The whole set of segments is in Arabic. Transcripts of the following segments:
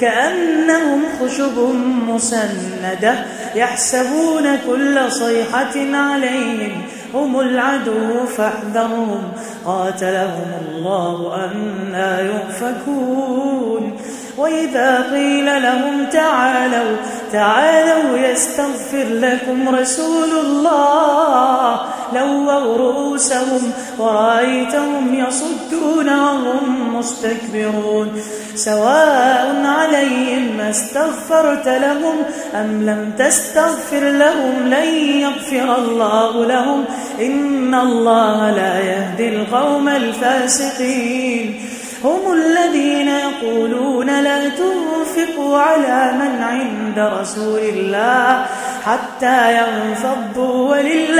كأنهم خشب مسندة يحسبون كل صيحة عليهم هم العدو فاحذرهم. قاتلهم الله أنا يؤفكون. وإذا قيل لهم تعالوا تعالوا يستغفر لكم رسول الله. رؤوسهم ورأيتهم يصدون وهم مستكبرون. سواء عليهم استغفرت لهم أم لم تستغفر لهم لن يغفر الله لهم. إن الله لا يهدي القوم الفاسقين. هم الذين يقولون لا تنفقوا على من عند رسول الله حتى ينفضوا ولله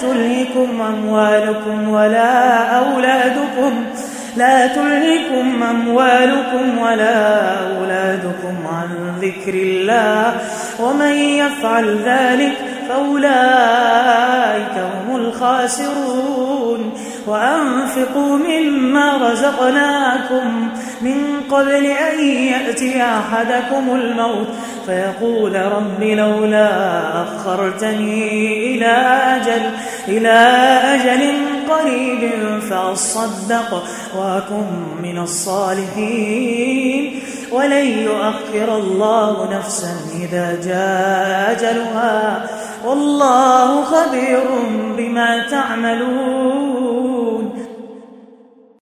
تلهكم أموالكم ولا أولادكم لا تلهكم أموالكم ولا أولادكم عن ذكر الله ومن يفعل ذلك فأولئك هم الخاسرون وأنفقوا مما رزقناكم من قبل أن يأتي أحدكم الموت فيقول رب لولا أخرتني إلى أجل, إلى أجل قريب فأصدق وأكن من الصالحين. ولن يؤخر الله نفسا إذا جاء أجلها. والله خبير بما تعملون.